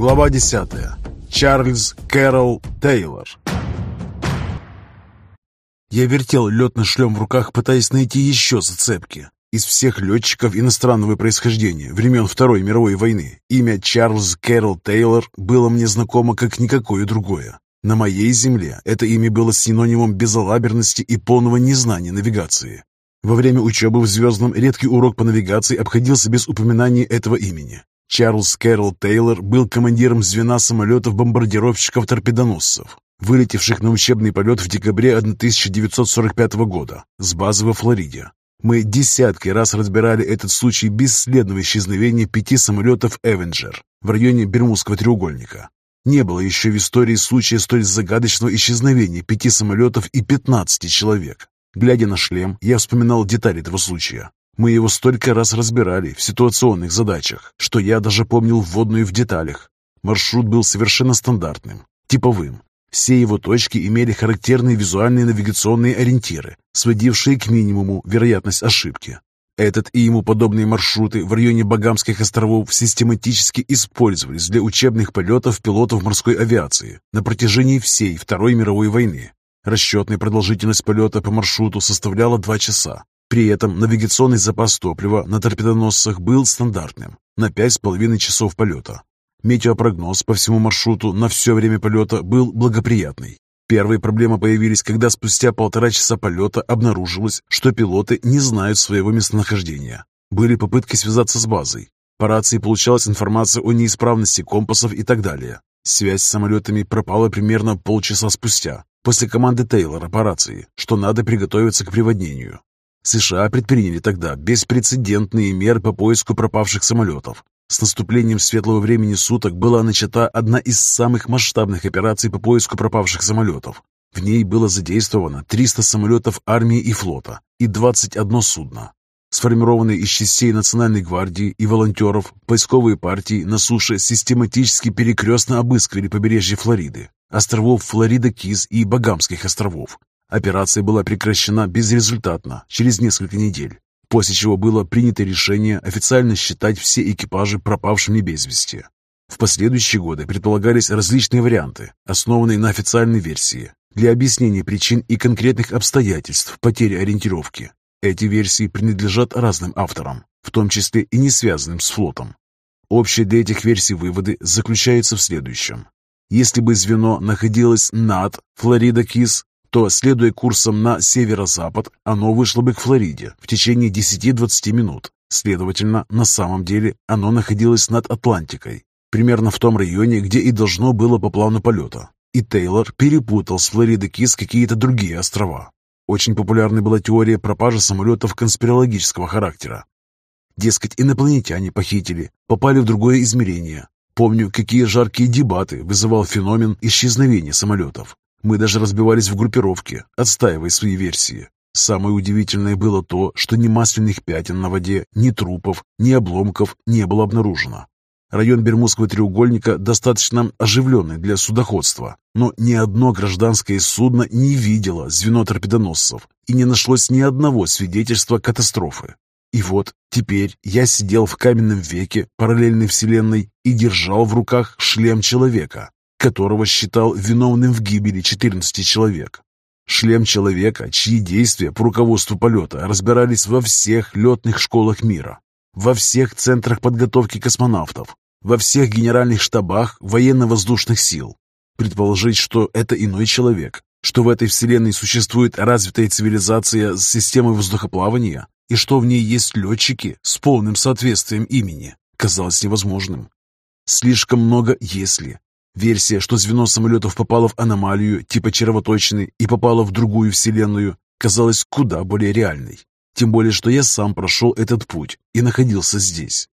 Глава 10. Чарльз Кэрролл Тейлор. Я вертел летный шлем в руках, пытаясь найти еще зацепки. Из всех летчиков иностранного происхождения времен Второй мировой войны имя Чарльз Кэрролл Тейлор было мне знакомо как никакое другое. На моей земле это имя было синонимом безалаберности и полного незнания навигации. Во время учебы в «Звездном» редкий урок по навигации обходился без упоминания этого имени. Чарльз Кэрролл Тейлор был командиром звена самолетов-бомбардировщиков-торпедоносцев, вылетевших на учебный полет в декабре 1945 года с базы во Флориде. Мы десятки раз разбирали этот случай бесследного исчезновения пяти самолетов «Эвенджер» в районе Бермудского треугольника. Не было еще в истории случая столь загадочного исчезновения пяти самолетов и 15 человек. Глядя на шлем, я вспоминал детали этого случая. Мы его столько раз разбирали в ситуационных задачах, что я даже помнил вводную в деталях. Маршрут был совершенно стандартным, типовым. Все его точки имели характерные визуальные навигационные ориентиры, сводившие к минимуму вероятность ошибки. Этот и ему подобные маршруты в районе Багамских островов систематически использовались для учебных полетов пилотов морской авиации на протяжении всей Второй мировой войны. Расчетная продолжительность полета по маршруту составляла 2 часа, при этом навигационный запас топлива на торпедоносцах был стандартным на 5,5 часов полета. Метеопрогноз по всему маршруту на все время полета был благоприятный. Первые проблемы появились, когда спустя полтора часа полета обнаружилось, что пилоты не знают своего местонахождения. Были попытки связаться с базой. По рации получалась информация о неисправности компасов и так далее. Связь с самолетами пропала примерно полчаса спустя, после команды Тейлора по рации, что надо приготовиться к приводнению. США предприняли тогда беспрецедентные меры по поиску пропавших самолетов. С наступлением светлого времени суток была начата одна из самых масштабных операций по поиску пропавших самолетов. В ней было задействовано 300 самолетов армии и флота и 21 судно. Сформированные из частей Национальной гвардии и волонтеров, поисковые партии на суше систематически перекрестно обыскивали побережье Флориды, островов Флорида-Кис и Багамских островов, Операция была прекращена безрезультатно через несколько недель, после чего было принято решение официально считать все экипажи пропавшими без вести. В последующие годы предполагались различные варианты, основанные на официальной версии, для объяснения причин и конкретных обстоятельств потери ориентировки. Эти версии принадлежат разным авторам, в том числе и не связанным с флотом. Общие для этих версий выводы заключаются в следующем. Если бы звено находилось над Флорида Кис, то, следуя курсом на северо-запад, оно вышло бы к Флориде в течение 10-20 минут. Следовательно, на самом деле оно находилось над Атлантикой, примерно в том районе, где и должно было по плану полета. И Тейлор перепутал с Флориды Кис какие-то другие острова. Очень популярной была теория пропажи самолетов конспирологического характера. Дескать, инопланетяне похитили, попали в другое измерение. Помню, какие жаркие дебаты вызывал феномен исчезновения самолетов. Мы даже разбивались в группировке, отстаивая свои версии. Самое удивительное было то, что ни масляных пятен на воде, ни трупов, ни обломков не было обнаружено. Район Бермудского треугольника достаточно оживленный для судоходства, но ни одно гражданское судно не видело звено торпедоносцев и не нашлось ни одного свидетельства катастрофы. И вот теперь я сидел в каменном веке параллельной вселенной и держал в руках шлем человека, которого считал виновным в гибели 14 человек. Шлем человека, чьи действия по руководству полета разбирались во всех летных школах мира, во всех центрах подготовки космонавтов, во всех генеральных штабах военно-воздушных сил. Предположить, что это иной человек, что в этой вселенной существует развитая цивилизация с системой воздухоплавания и что в ней есть летчики с полным соответствием имени, казалось невозможным. Слишком много «если», Версия, что звено самолетов попало в аномалию типа червоточины и попало в другую вселенную, казалась куда более реальной. Тем более, что я сам прошел этот путь и находился здесь.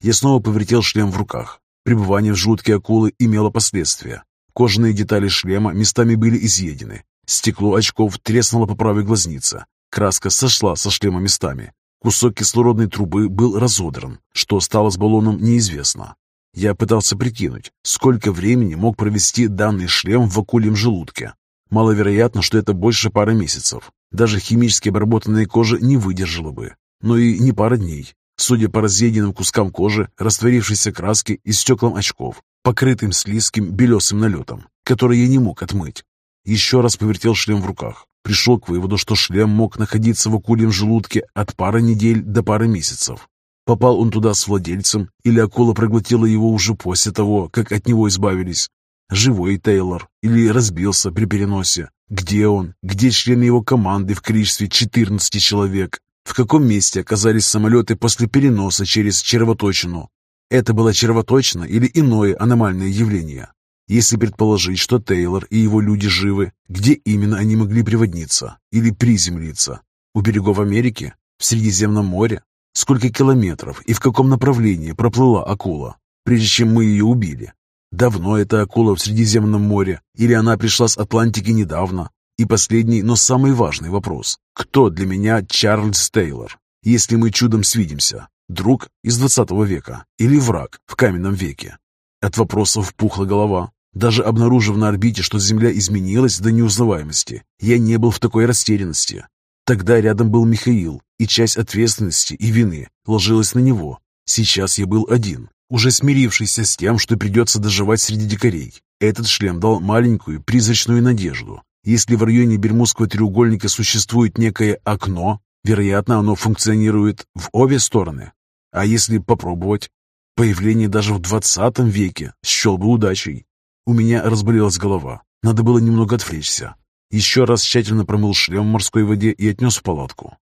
Я снова повертел шлем в руках. Пребывание в жуткие акулы имело последствия. Кожаные детали шлема местами были изъедены. Стекло очков треснуло по правой глазнице. Краска сошла со шлема местами. Кусок кислородной трубы был разодран. Что стало с баллоном, неизвестно. Я пытался прикинуть, сколько времени мог провести данный шлем в акульем желудке. Маловероятно, что это больше пары месяцев. Даже химически обработанная кожа не выдержала бы. Но и не пара дней. Судя по разъеденным кускам кожи, растворившейся краски и стеклам очков, покрытым слизким белесым налетом, который я не мог отмыть. Еще раз повертел шлем в руках. Пришел к выводу, что шлем мог находиться в акульем желудке от пары недель до пары месяцев. Попал он туда с владельцем, или акула проглотила его уже после того, как от него избавились. Живой Тейлор, или разбился при переносе. Где он? Где члены его команды в количестве 14 человек? В каком месте оказались самолеты после переноса через червоточину? Это была червоточина или иное аномальное явление? Если предположить, что Тейлор и его люди живы, где именно они могли приводниться или приземлиться? У берегов Америки? В Средиземном море? Сколько километров и в каком направлении проплыла акула, прежде чем мы ее убили? Давно эта акула в Средиземном море, или она пришла с Атлантики недавно? И последний, но самый важный вопрос. Кто для меня Чарльз Тейлор, если мы чудом свидимся? Друг из 20 века или враг в каменном веке? От вопросов пухла голова. Даже обнаружив на орбите, что Земля изменилась до неузнаваемости, я не был в такой растерянности. Тогда рядом был Михаил, и часть ответственности и вины ложилась на него. Сейчас я был один, уже смирившийся с тем, что придется доживать среди дикарей. Этот шлем дал маленькую призрачную надежду. Если в районе Бермудского треугольника существует некое окно, вероятно, оно функционирует в обе стороны. А если попробовать? Появление даже в 20 веке счел бы удачей. У меня разболелась голова. Надо было немного отвлечься. Еще раз тщательно промыл шлем в морской воде и отнес в палатку.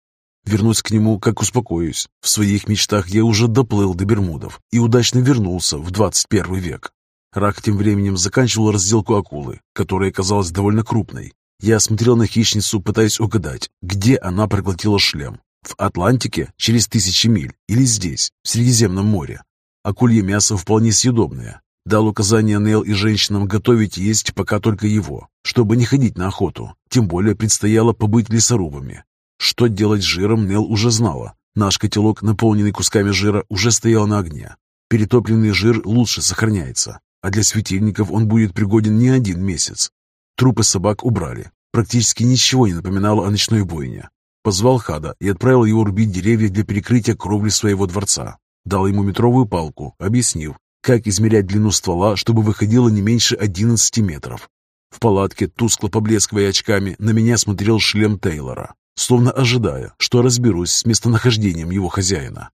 Вернусь к нему, как успокоюсь. В своих мечтах я уже доплыл до Бермудов и удачно вернулся в 21 век. Рак тем временем заканчивал разделку акулы, которая оказалась довольно крупной. Я смотрел на хищницу, пытаясь угадать, где она проглотила шлем. В Атлантике через тысячи миль или здесь, в Средиземном море. Акулье мясо вполне съедобное, Дал указание Нел и женщинам готовить есть пока только его, чтобы не ходить на охоту. Тем более предстояло побыть лесорубами. Что делать с жиром, Нел уже знала. Наш котелок, наполненный кусками жира, уже стоял на огне. Перетопленный жир лучше сохраняется, а для светильников он будет пригоден не один месяц. Трупы собак убрали. Практически ничего не напоминало о ночной бойне. Позвал Хада и отправил его рубить деревья для перекрытия кровли своего дворца. Дал ему метровую палку, объяснив, как измерять длину ствола, чтобы выходило не меньше 11 метров. В палатке, тускло поблескивая очками, на меня смотрел шлем Тейлора, словно ожидая, что разберусь с местонахождением его хозяина.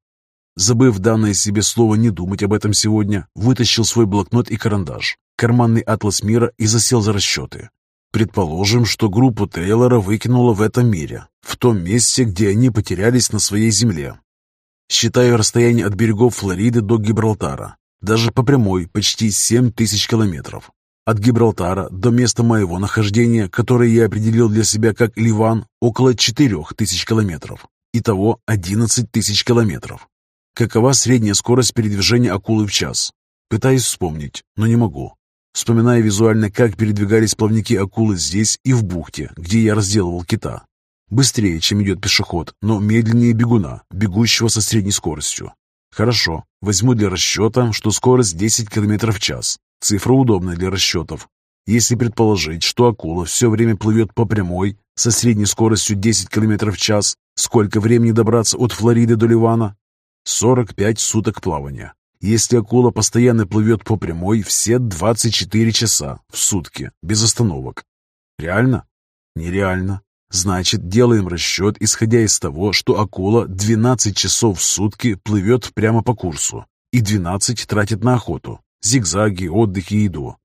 Забыв данное себе слово не думать об этом сегодня, вытащил свой блокнот и карандаш, карманный атлас мира и засел за расчеты. Предположим, что группу Тейлора выкинуло в этом мире, в том месте, где они потерялись на своей земле. Считаю расстояние от берегов Флориды до Гибралтара, даже по прямой почти 7 тысяч километров. От Гибралтара до места моего нахождения, которое я определил для себя как Ливан, около 4 тысяч километров. Итого 11 тысяч километров. Какова средняя скорость передвижения акулы в час? Пытаюсь вспомнить, но не могу. Вспоминая визуально, как передвигались плавники акулы здесь и в бухте, где я разделывал кита. Быстрее, чем идет пешеход, но медленнее бегуна, бегущего со средней скоростью. Хорошо, возьму для расчета, что скорость 10 км в час. Цифра удобная для расчетов. Если предположить, что акула все время плывет по прямой, со средней скоростью 10 км в час, сколько времени добраться от Флориды до Ливана? 45 суток плавания. Если акула постоянно плывет по прямой все 24 часа в сутки, без остановок. Реально? Нереально. Значит, делаем расчет, исходя из того, что акула 12 часов в сутки плывет прямо по курсу и 12 тратит на охоту, зигзаги, отдых и еду.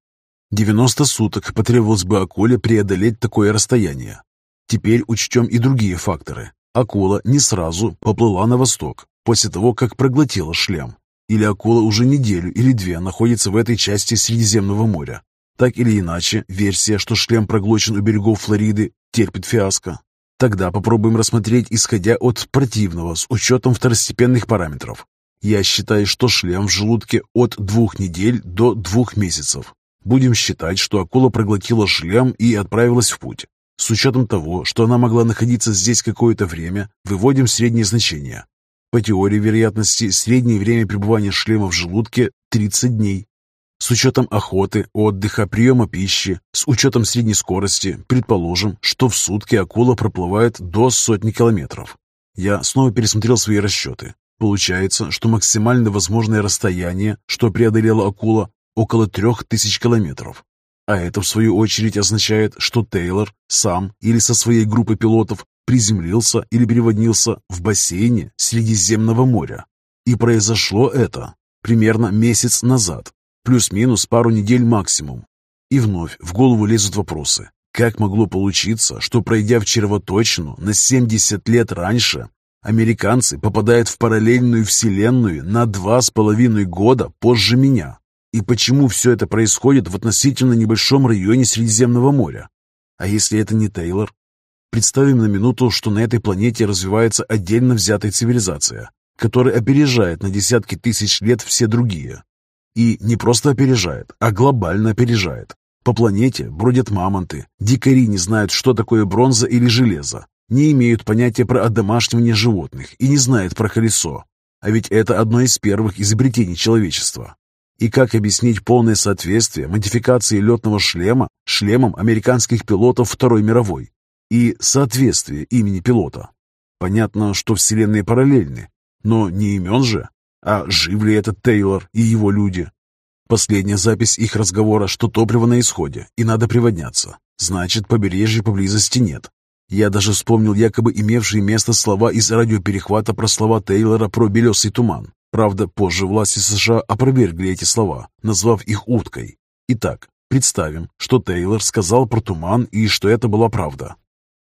90 суток потребовалось бы акуле преодолеть такое расстояние. Теперь учтем и другие факторы. Акула не сразу поплыла на восток, после того, как проглотила шлем. Или акула уже неделю или две находится в этой части Средиземного моря. Так или иначе, версия, что шлем проглочен у берегов Флориды, терпит фиаско. Тогда попробуем рассмотреть, исходя от противного, с учетом второстепенных параметров. Я считаю, что шлем в желудке от двух недель до двух месяцев. Будем считать, что акула проглотила шлем и отправилась в путь. С учетом того, что она могла находиться здесь какое-то время, выводим среднее значение. По теории вероятности, среднее время пребывания шлема в желудке – 30 дней. С учетом охоты, отдыха, приема пищи, с учетом средней скорости, предположим, что в сутки акула проплывает до сотни километров. Я снова пересмотрел свои расчеты. Получается, что максимально возможное расстояние, что преодолела акула, около трех тысяч километров. А это, в свою очередь, означает, что Тейлор сам или со своей группой пилотов приземлился или переводнился в бассейне Средиземного моря. И произошло это примерно месяц назад, плюс-минус пару недель максимум. И вновь в голову лезут вопросы. Как могло получиться, что пройдя в червоточину на 70 лет раньше, американцы попадают в параллельную вселенную на два с половиной года позже меня? И почему все это происходит в относительно небольшом районе Средиземного моря? А если это не Тейлор? Представим на минуту, что на этой планете развивается отдельно взятая цивилизация, которая опережает на десятки тысяч лет все другие. И не просто опережает, а глобально опережает. По планете бродят мамонты, дикари не знают, что такое бронза или железо, не имеют понятия про одомашнивание животных и не знают про колесо. А ведь это одно из первых изобретений человечества. И как объяснить полное соответствие модификации летного шлема шлемам американских пилотов Второй мировой и соответствие имени пилота? Понятно, что вселенные параллельны, но не имен же. А жив ли этот Тейлор и его люди? Последняя запись их разговора, что топливо на исходе, и надо приводняться. Значит, побережья поблизости нет. Я даже вспомнил якобы имевшие место слова из радиоперехвата про слова Тейлора про белесый туман. Правда, позже власти США опровергли эти слова, назвав их уткой. Итак, представим, что Тейлор сказал про туман и что это была правда.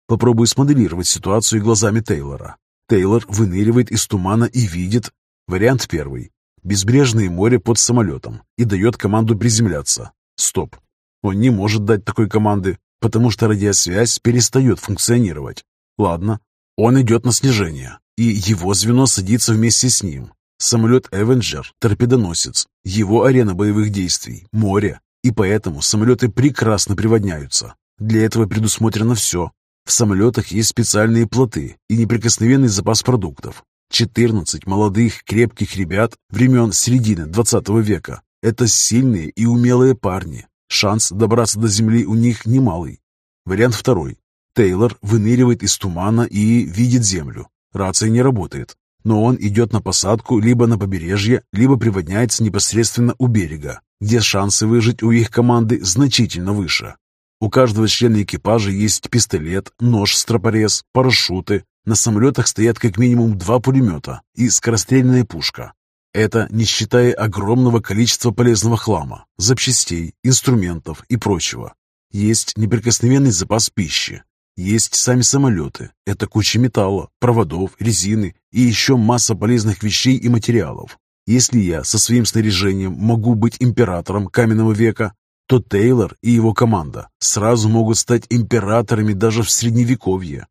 Попробую смоделировать ситуацию глазами Тейлора. Тейлор выныривает из тумана и видит... Вариант первый. Безбрежное море под самолетом и дает команду приземляться. Стоп. Он не может дать такой команды, потому что радиосвязь перестает функционировать. Ладно, он идет на снижение, и его звено садится вместе с ним. Самолет «Эвенджер» — торпедоносец. Его арена боевых действий — море. И поэтому самолеты прекрасно приводняются. Для этого предусмотрено все. В самолетах есть специальные плоты и неприкосновенный запас продуктов. 14 молодых крепких ребят времен середины 20 века. Это сильные и умелые парни. Шанс добраться до земли у них немалый. Вариант второй. Тейлор выныривает из тумана и видит землю. Рация не работает но он идет на посадку либо на побережье, либо приводняется непосредственно у берега, где шансы выжить у их команды значительно выше. У каждого члена экипажа есть пистолет, нож-стропорез, парашюты. На самолетах стоят как минимум два пулемета и скорострельная пушка. Это не считая огромного количества полезного хлама, запчастей, инструментов и прочего. Есть неприкосновенный запас пищи, есть сами самолеты. Это куча металла, проводов, резины и еще масса полезных вещей и материалов. Если я со своим снаряжением могу быть императором каменного века, то Тейлор и его команда сразу могут стать императорами даже в Средневековье.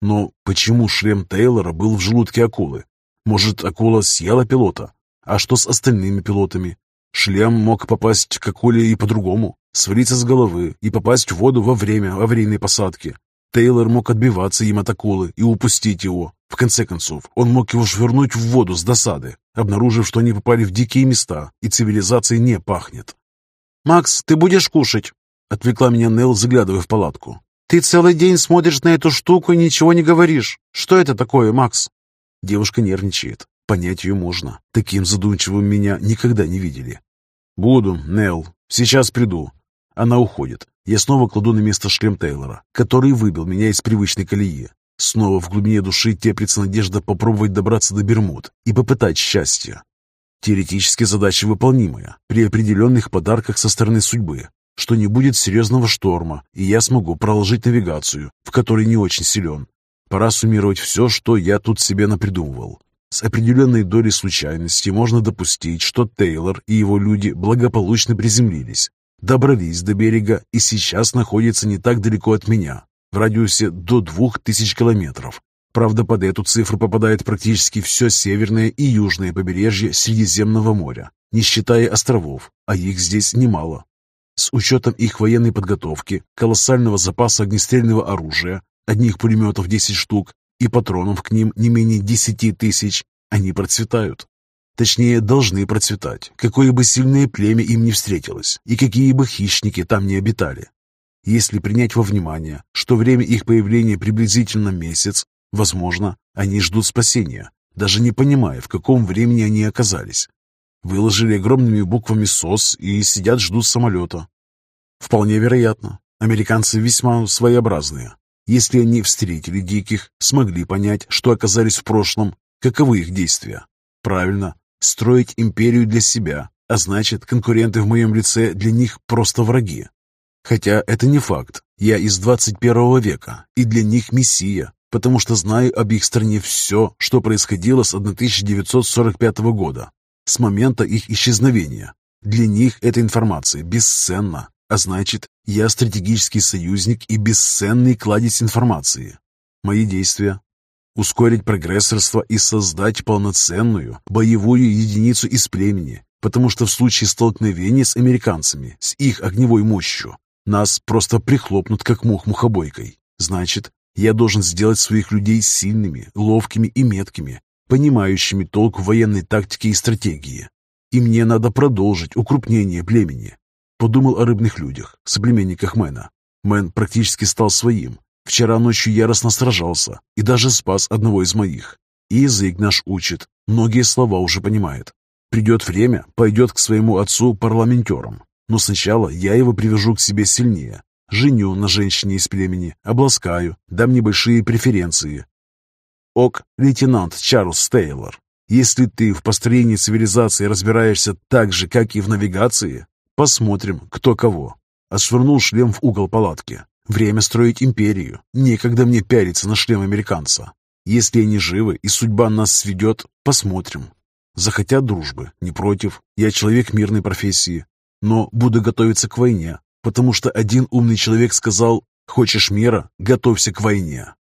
Но почему шлем Тейлора был в желудке акулы? Может, акула съела пилота? А что с остальными пилотами? Шлем мог попасть к акуле и по-другому, свалиться с головы и попасть в воду во время аварийной посадки. Тейлор мог отбиваться им от акулы и упустить его. В конце концов, он мог его швырнуть в воду с досады, обнаружив, что они попали в дикие места, и цивилизацией не пахнет. «Макс, ты будешь кушать?» — отвлекла меня Нелл, заглядывая в палатку. «Ты целый день смотришь на эту штуку и ничего не говоришь. Что это такое, Макс?» Девушка нервничает. Понять ее можно. Таким задумчивым меня никогда не видели. «Буду, Нелл. Сейчас приду». Она уходит. Я снова кладу на место шлем Тейлора, который выбил меня из привычной колеи. Снова в глубине души теплится надежда попробовать добраться до Бермуд и попытать счастье. Теоретически задача выполнимая, при определенных подарках со стороны судьбы, что не будет серьезного шторма, и я смогу проложить навигацию, в которой не очень силен. Пора суммировать все, что я тут себе напридумывал. С определенной долей случайности можно допустить, что Тейлор и его люди благополучно приземлились, добрались до берега и сейчас находятся не так далеко от меня, в радиусе до двух тысяч километров. Правда, под эту цифру попадает практически все северное и южное побережье Средиземного моря, не считая островов, а их здесь немало. С учетом их военной подготовки, колоссального запаса огнестрельного оружия, одних пулеметов 10 штук и патронов к ним не менее 10 тысяч, они процветают. Точнее, должны процветать, какое бы сильное племя им не встретилось, и какие бы хищники там не обитали. Если принять во внимание, что время их появления приблизительно месяц, возможно, они ждут спасения, даже не понимая, в каком времени они оказались. Выложили огромными буквами СОС и сидят ждут самолета. Вполне вероятно. Американцы весьма своеобразные. Если они встретили диких, смогли понять, что оказались в прошлом, каковы их действия? Правильно, строить империю для себя, а значит, конкуренты в моем лице для них просто враги. Хотя это не факт. Я из 21 века, и для них мессия, потому что знаю об их стране все, что происходило с 1945 года, с момента их исчезновения. Для них эта информация бесценна, а значит, я стратегический союзник и бесценный кладезь информации. Мои действия – ускорить прогрессорство и создать полноценную боевую единицу из племени, потому что в случае столкновения с американцами, с их огневой мощью, нас просто прихлопнут, как мух мухобойкой. Значит, я должен сделать своих людей сильными, ловкими и меткими, понимающими толк в военной тактике и стратегии. И мне надо продолжить укрупнение племени. Подумал о рыбных людях, соплеменниках Мэна. Мэн практически стал своим. Вчера ночью яростно сражался и даже спас одного из моих. И язык наш учит, многие слова уже понимает. Придет время, пойдет к своему отцу парламентером. Но сначала я его привяжу к себе сильнее. Женю на женщине из племени, обласкаю, дам небольшие преференции. Ок, лейтенант Чарльз Тейлор, если ты в построении цивилизации разбираешься так же, как и в навигации, посмотрим, кто кого. Отшвырнул шлем в угол палатки. Время строить империю. Некогда мне пялиться на шлем американца. Если они живы и судьба нас сведет, посмотрим. Захотят дружбы, не против. Я человек мирной профессии. Но буду готовиться к войне, потому что один умный человек сказал «Хочешь мира? Готовься к войне».